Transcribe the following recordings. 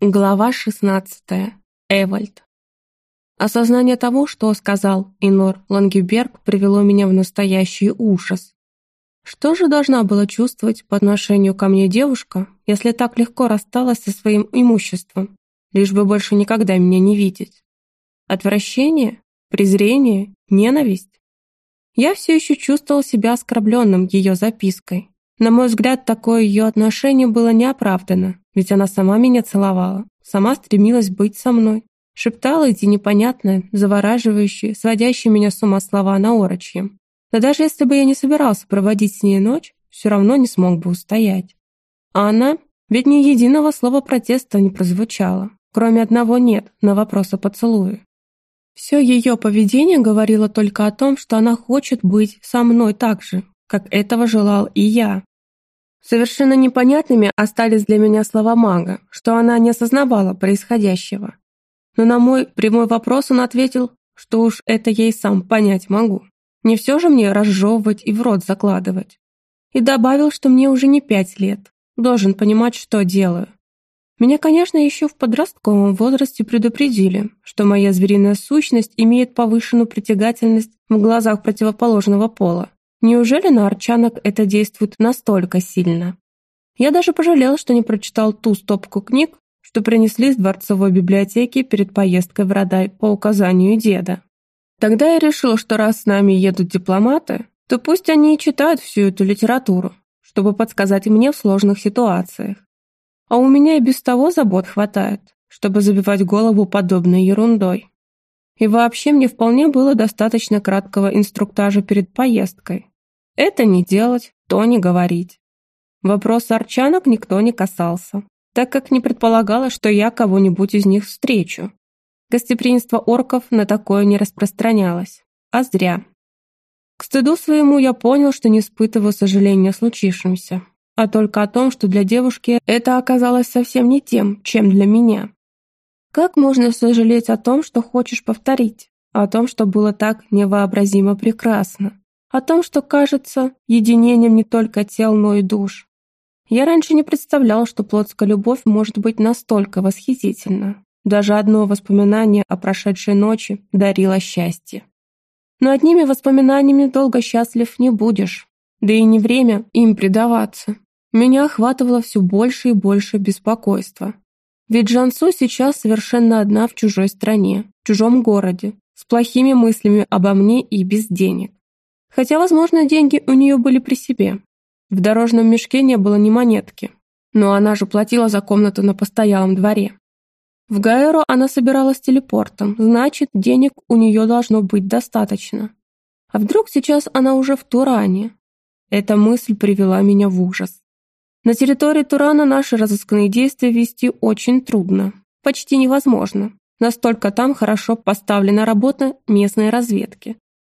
Глава 16. Эвальд. Осознание того, что сказал Инор Лангеберг, привело меня в настоящий ужас. Что же должна была чувствовать по отношению ко мне девушка, если так легко рассталась со своим имуществом, лишь бы больше никогда меня не видеть? Отвращение? Презрение? Ненависть? Я все еще чувствовал себя оскорбленным ее запиской. На мой взгляд, такое ее отношение было неоправданно, ведь она сама меня целовала, сама стремилась быть со мной. Шептала эти непонятные, завораживающие, сводящие меня с ума слова на орочьем. Да даже если бы я не собирался проводить с ней ночь, все равно не смог бы устоять. А она, ведь ни единого слова протеста не прозвучало, кроме одного «нет» на вопрос о поцелуе. Все ее поведение говорило только о том, что она хочет быть со мной так же, как этого желал и я. Совершенно непонятными остались для меня слова мага, что она не осознавала происходящего. Но на мой прямой вопрос он ответил, что уж это и сам понять могу. Не все же мне разжевывать и в рот закладывать. И добавил, что мне уже не пять лет. Должен понимать, что делаю. Меня, конечно, еще в подростковом возрасте предупредили, что моя звериная сущность имеет повышенную притягательность в глазах противоположного пола. Неужели на арчанок это действует настолько сильно? Я даже пожалел, что не прочитал ту стопку книг, что принесли из дворцовой библиотеки перед поездкой в Радай по указанию деда. Тогда я решил, что раз с нами едут дипломаты, то пусть они и читают всю эту литературу, чтобы подсказать мне в сложных ситуациях. А у меня и без того забот хватает, чтобы забивать голову подобной ерундой. И вообще мне вполне было достаточно краткого инструктажа перед поездкой. Это не делать, то не говорить. Вопрос арчанок никто не касался, так как не предполагалось, что я кого-нибудь из них встречу. Гостеприимство орков на такое не распространялось. А зря. К стыду своему я понял, что не испытываю сожаления о случившемся, а только о том, что для девушки это оказалось совсем не тем, чем для меня. Как можно сожалеть о том, что хочешь повторить? О том, что было так невообразимо прекрасно? О том, что кажется единением не только тел, но и душ? Я раньше не представлял, что плотская любовь может быть настолько восхитительна. Даже одно воспоминание о прошедшей ночи дарило счастье. Но одними воспоминаниями долго счастлив не будешь. Да и не время им предаваться. Меня охватывало все больше и больше беспокойства. Ведь Жансу сейчас совершенно одна в чужой стране, в чужом городе, с плохими мыслями обо мне и без денег. Хотя, возможно, деньги у нее были при себе. В дорожном мешке не было ни монетки. Но она же платила за комнату на постоялом дворе. В Гаэру она собиралась телепортом, значит, денег у нее должно быть достаточно. А вдруг сейчас она уже в Туране? Эта мысль привела меня в ужас. На территории Турана наши разыскные действия вести очень трудно, почти невозможно. Настолько там хорошо поставлена работа местной разведки.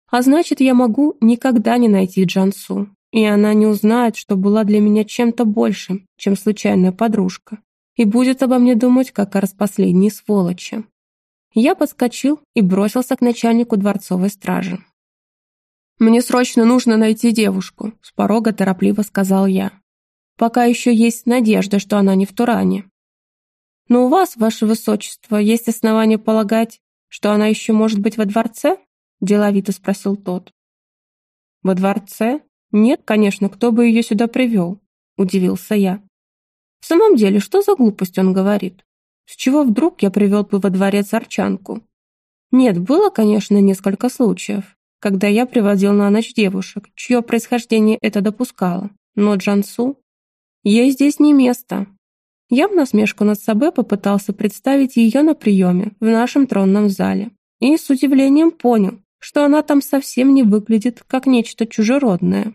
А значит, я могу никогда не найти Джансу, и она не узнает, что была для меня чем-то большим, чем случайная подружка, и будет обо мне думать, как о распоследней сволочи. Я подскочил и бросился к начальнику дворцовой стражи. «Мне срочно нужно найти девушку», — с порога торопливо сказал я пока еще есть надежда, что она не в Туране. Но у вас, ваше высочество, есть основания полагать, что она еще может быть во дворце? Деловито спросил тот. Во дворце? Нет, конечно, кто бы ее сюда привел? Удивился я. В самом деле, что за глупость он говорит? С чего вдруг я привел бы во дворец Арчанку? Нет, было, конечно, несколько случаев, когда я приводил на ночь девушек, чье происхождение это допускало. Но Джансу Ей здесь не место. Я в насмешку над собой попытался представить ее на приеме в нашем тронном зале и с удивлением понял, что она там совсем не выглядит как нечто чужеродное.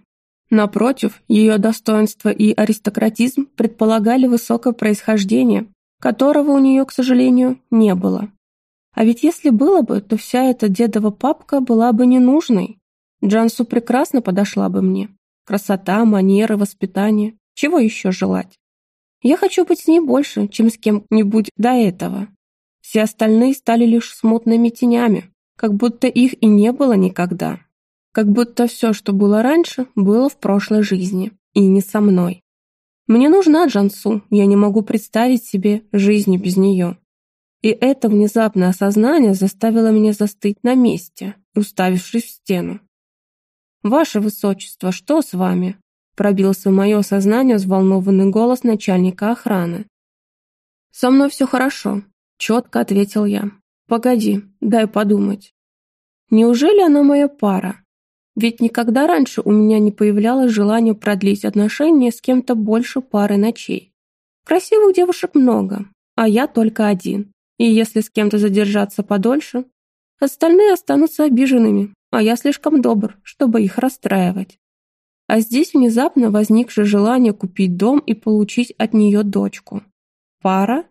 Напротив, ее достоинство и аристократизм предполагали высокое происхождение, которого у нее, к сожалению, не было. А ведь если было бы, то вся эта дедова папка была бы ненужной. Джансу прекрасно подошла бы мне. Красота, манеры, воспитание. Чего еще желать? Я хочу быть с ней больше, чем с кем-нибудь до этого. Все остальные стали лишь смутными тенями, как будто их и не было никогда. Как будто все, что было раньше, было в прошлой жизни, и не со мной. Мне нужна Джансу, я не могу представить себе жизни без нее. И это внезапное осознание заставило меня застыть на месте, уставившись в стену. «Ваше Высочество, что с вами?» Пробился в мое сознание взволнованный голос начальника охраны. «Со мной все хорошо», — четко ответил я. «Погоди, дай подумать. Неужели она моя пара? Ведь никогда раньше у меня не появлялось желания продлить отношения с кем-то больше пары ночей. Красивых девушек много, а я только один. И если с кем-то задержаться подольше, остальные останутся обиженными, а я слишком добр, чтобы их расстраивать. А здесь внезапно возникшее желание купить дом и получить от нее дочку. Пара?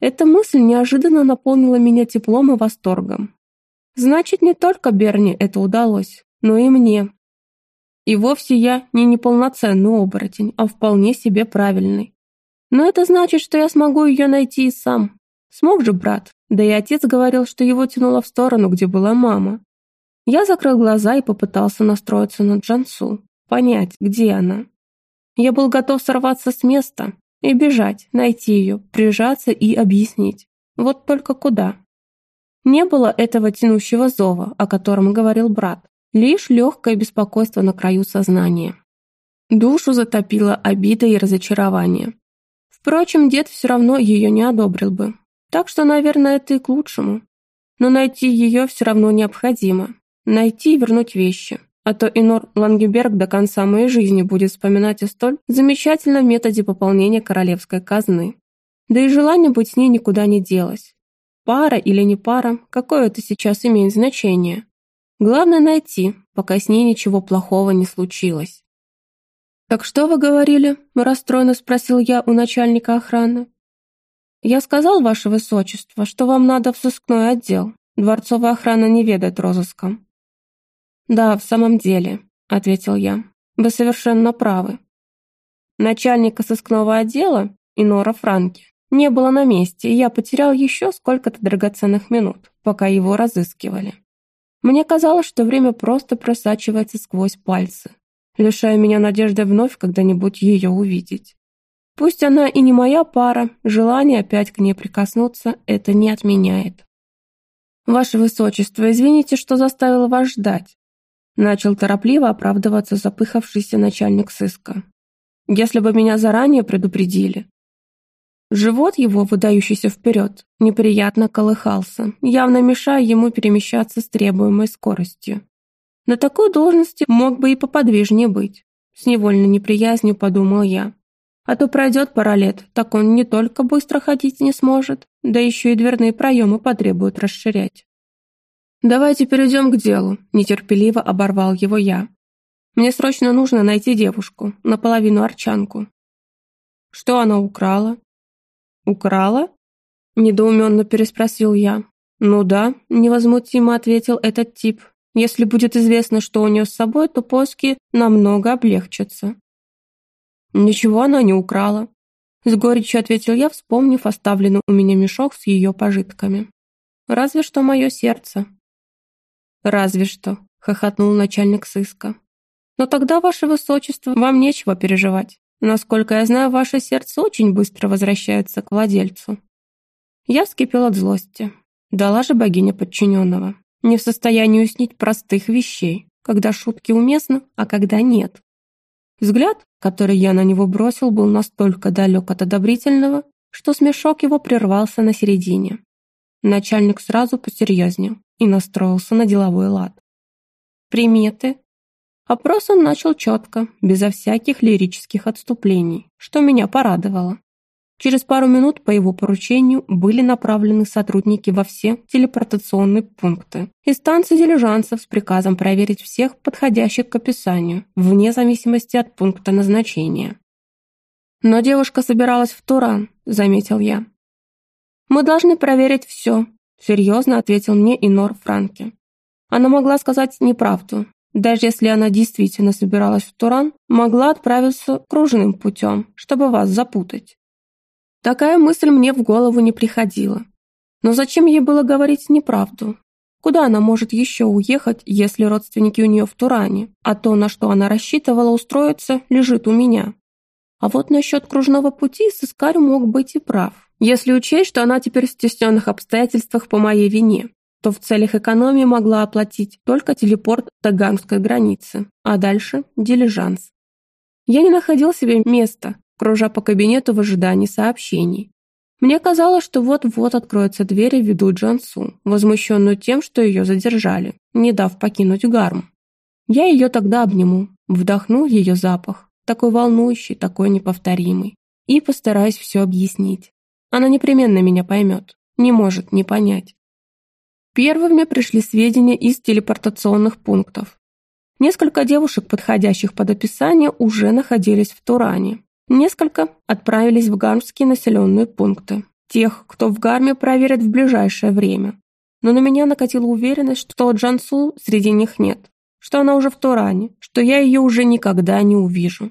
Эта мысль неожиданно наполнила меня теплом и восторгом. Значит, не только Берни это удалось, но и мне. И вовсе я не неполноценный оборотень, а вполне себе правильный. Но это значит, что я смогу ее найти и сам. Смог же брат, да и отец говорил, что его тянуло в сторону, где была мама. Я закрыл глаза и попытался настроиться на Джансу, понять, где она. Я был готов сорваться с места и бежать, найти ее, прижаться и объяснить. Вот только куда? Не было этого тянущего зова, о котором говорил брат, лишь легкое беспокойство на краю сознания. Душу затопило обида и разочарование. Впрочем, дед все равно ее не одобрил бы, так что, наверное, это и к лучшему. Но найти ее все равно необходимо. Найти и вернуть вещи. А то Инор Лангеберг до конца моей жизни будет вспоминать о столь замечательном методе пополнения королевской казны. Да и желание быть с ней никуда не делось. Пара или не пара, какое это сейчас имеет значение. Главное найти, пока с ней ничего плохого не случилось. «Так что вы говорили?» – расстроенно спросил я у начальника охраны. «Я сказал, ваше высочество, что вам надо в сыскной отдел. Дворцовая охрана не ведает розыском». «Да, в самом деле», — ответил я. «Вы совершенно правы». Начальника сыскного отдела, Инора Франки, не было на месте, и я потерял еще сколько-то драгоценных минут, пока его разыскивали. Мне казалось, что время просто просачивается сквозь пальцы, лишая меня надежды вновь когда-нибудь ее увидеть. Пусть она и не моя пара, желание опять к ней прикоснуться это не отменяет. «Ваше Высочество, извините, что заставил вас ждать», начал торопливо оправдываться запыхавшийся начальник сыска. «Если бы меня заранее предупредили». Живот его, выдающийся вперед, неприятно колыхался, явно мешая ему перемещаться с требуемой скоростью. На такой должности мог бы и поподвижнее быть. С невольной неприязнью подумал я. А то пройдет пара лет, так он не только быстро ходить не сможет, да еще и дверные проемы потребуют расширять. «Давайте перейдем к делу», – нетерпеливо оборвал его я. «Мне срочно нужно найти девушку, наполовину арчанку». «Что она украла?» «Украла?» – недоуменно переспросил я. «Ну да», – невозмутимо ответил этот тип. «Если будет известно, что у нее с собой, то поиски намного облегчатся». «Ничего она не украла», — с горечью ответил я, вспомнив оставленный у меня мешок с ее пожитками. «Разве что мое сердце». «Разве что», — хохотнул начальник сыска. «Но тогда, ваше высочество, вам нечего переживать. Насколько я знаю, ваше сердце очень быстро возвращается к владельцу». Я вскипел от злости. Дала же богиня подчиненного. Не в состоянии уснить простых вещей, когда шутки уместны, а когда нет. Взгляд, который я на него бросил, был настолько далек от одобрительного, что смешок его прервался на середине. Начальник сразу посерьезнел и настроился на деловой лад. Приметы. Опрос он начал четко, безо всяких лирических отступлений, что меня порадовало. Через пару минут по его поручению были направлены сотрудники во все телепортационные пункты и станции дилижансов с приказом проверить всех подходящих к описанию, вне зависимости от пункта назначения. «Но девушка собиралась в Туран», — заметил я. «Мы должны проверить все», — серьезно ответил мне Инор Франки. Она могла сказать неправду. Даже если она действительно собиралась в Туран, могла отправиться кружным путем, чтобы вас запутать. Такая мысль мне в голову не приходила. Но зачем ей было говорить неправду? Куда она может еще уехать, если родственники у нее в Туране, а то, на что она рассчитывала устроиться, лежит у меня? А вот насчет кружного пути сыскарь мог быть и прав. Если учесть, что она теперь в стесненных обстоятельствах по моей вине, то в целях экономии могла оплатить только телепорт до гангской границы, а дальше – дилижанс. Я не находил себе места, кружа по кабинету в ожидании сообщений. Мне казалось, что вот-вот откроются двери в виду Джансу, возмущенную тем, что ее задержали, не дав покинуть гарм. Я ее тогда обниму, вдохну ее запах, такой волнующий, такой неповторимый, и постараюсь все объяснить. Она непременно меня поймет, не может не понять. Первыми пришли сведения из телепортационных пунктов. Несколько девушек, подходящих под описание, уже находились в Туране. Несколько отправились в гармские населенные пункты. Тех, кто в гарме, проверят в ближайшее время. Но на меня накатила уверенность, что Джансу среди них нет, что она уже в Туране, что я ее уже никогда не увижу.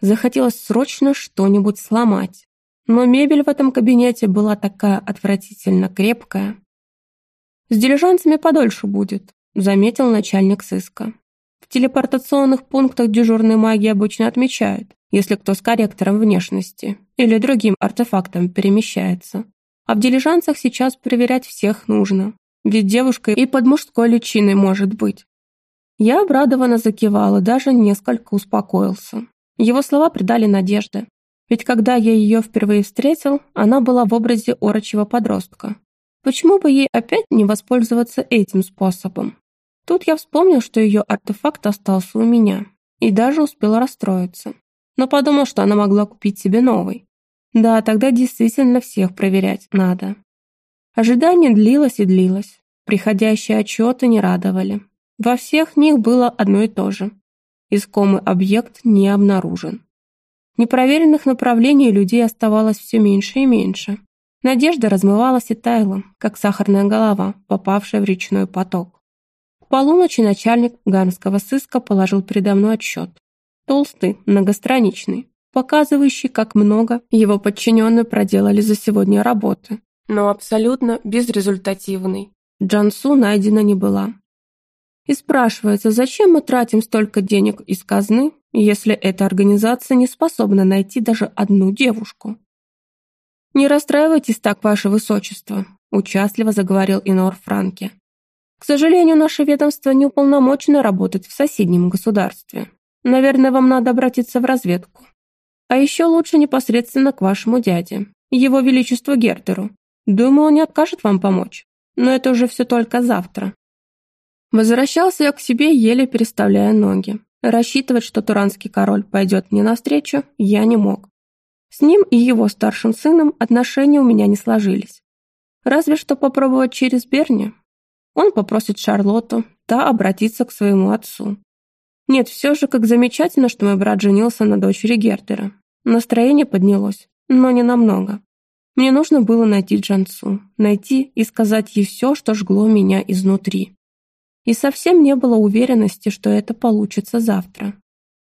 Захотелось срочно что-нибудь сломать. Но мебель в этом кабинете была такая отвратительно крепкая, «С дилижансами подольше будет», — заметил начальник сыска. «В телепортационных пунктах дежурные маги обычно отмечают, если кто с корректором внешности или другим артефактом перемещается. А в дилижансах сейчас проверять всех нужно, ведь девушка и под мужской личиной может быть». Я обрадованно закивала, даже несколько успокоился. Его слова придали надежды. Ведь когда я ее впервые встретил, она была в образе орочего подростка, Почему бы ей опять не воспользоваться этим способом? Тут я вспомнил, что ее артефакт остался у меня, и даже успел расстроиться. Но подумал, что она могла купить себе новый. Да, тогда действительно всех проверять надо. Ожидание длилось и длилось. Приходящие отчеты не радовали. Во всех них было одно и то же. Искомый объект не обнаружен. Непроверенных направлений людей оставалось все меньше и меньше. Надежда размывалась и таяла, как сахарная голова, попавшая в речной поток. К полуночи начальник ганского сыска положил передо мной отчет. Толстый, многостраничный, показывающий, как много его подчиненные проделали за сегодня работы, но абсолютно безрезультативный. Джансу найдена не была. И спрашивается, зачем мы тратим столько денег из казны, если эта организация не способна найти даже одну девушку? «Не расстраивайтесь так, ваше высочество», – участливо заговорил Инор Франке. «К сожалению, наше ведомство не уполномочено работать в соседнем государстве. Наверное, вам надо обратиться в разведку. А еще лучше непосредственно к вашему дяде, его величеству Гертеру. Думаю, он не откажет вам помочь. Но это уже все только завтра». Возвращался я к себе, еле переставляя ноги. Рассчитывать, что туранский король пойдет мне навстречу, я не мог. С ним и его старшим сыном отношения у меня не сложились. Разве что попробовать через Берни. Он попросит Шарлотту, та обратиться к своему отцу. Нет, все же как замечательно, что мой брат женился на дочери Гертера. Настроение поднялось, но не намного. Мне нужно было найти Джансу, найти и сказать ей все, что жгло меня изнутри. И совсем не было уверенности, что это получится завтра.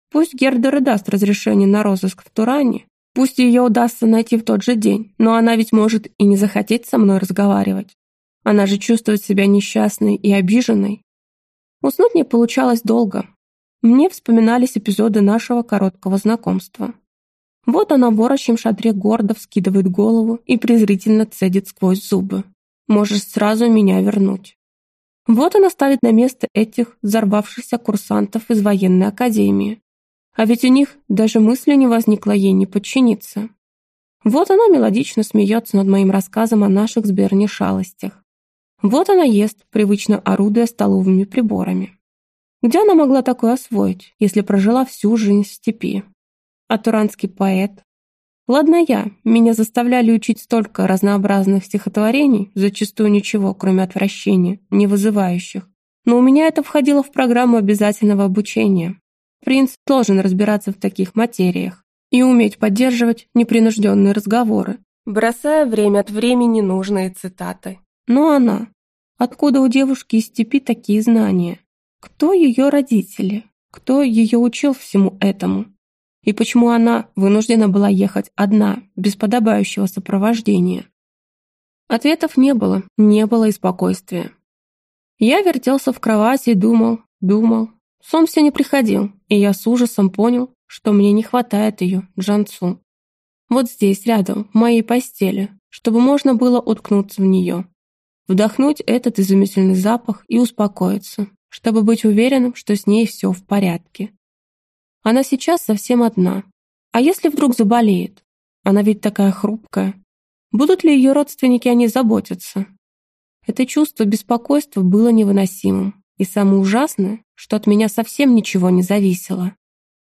Пусть Гердер даст разрешение на розыск в Туране, Пусть ее удастся найти в тот же день, но она ведь может и не захотеть со мной разговаривать. Она же чувствует себя несчастной и обиженной. Уснуть не получалось долго. Мне вспоминались эпизоды нашего короткого знакомства. Вот она в ворочьем шатре гордо вскидывает голову и презрительно цедит сквозь зубы. Можешь сразу меня вернуть. Вот она ставит на место этих взорвавшихся курсантов из военной академии. А ведь у них даже мысли не возникло ей не подчиниться. Вот она мелодично смеется над моим рассказом о наших с Берни шалостях. Вот она ест, привычно орудуя столовыми приборами. Где она могла такое освоить, если прожила всю жизнь в степи? А туранский поэт? Ладно я, меня заставляли учить столько разнообразных стихотворений, зачастую ничего, кроме отвращения, не вызывающих. Но у меня это входило в программу обязательного обучения. Принц должен разбираться в таких материях и уметь поддерживать непринужденные разговоры, бросая время от времени нужные цитаты. Но она... Откуда у девушки из степи такие знания? Кто ее родители? Кто ее учил всему этому? И почему она вынуждена была ехать одна, без подобающего сопровождения? Ответов не было, не было и спокойствия. Я вертелся в кровати и думал, думал, Сон все не приходил, и я с ужасом понял, что мне не хватает ее, Джансу. Вот здесь, рядом, в моей постели, чтобы можно было уткнуться в нее. Вдохнуть этот изумительный запах и успокоиться, чтобы быть уверенным, что с ней все в порядке. Она сейчас совсем одна. А если вдруг заболеет? Она ведь такая хрупкая. Будут ли ее родственники о ней заботиться? Это чувство беспокойства было невыносимым. И самое ужасное, что от меня совсем ничего не зависело.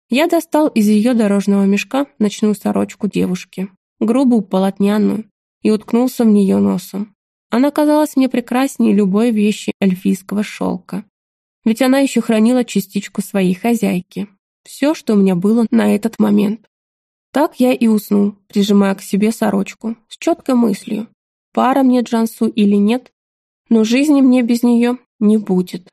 Я достал из ее дорожного мешка ночную сорочку девушки, грубую полотняную, и уткнулся в нее носом. Она казалась мне прекраснее любой вещи эльфийского шелка. Ведь она еще хранила частичку своей хозяйки. Все, что у меня было на этот момент. Так я и уснул, прижимая к себе сорочку, с четкой мыслью. Пара мне Джансу или нет, но жизни мне без нее не будет.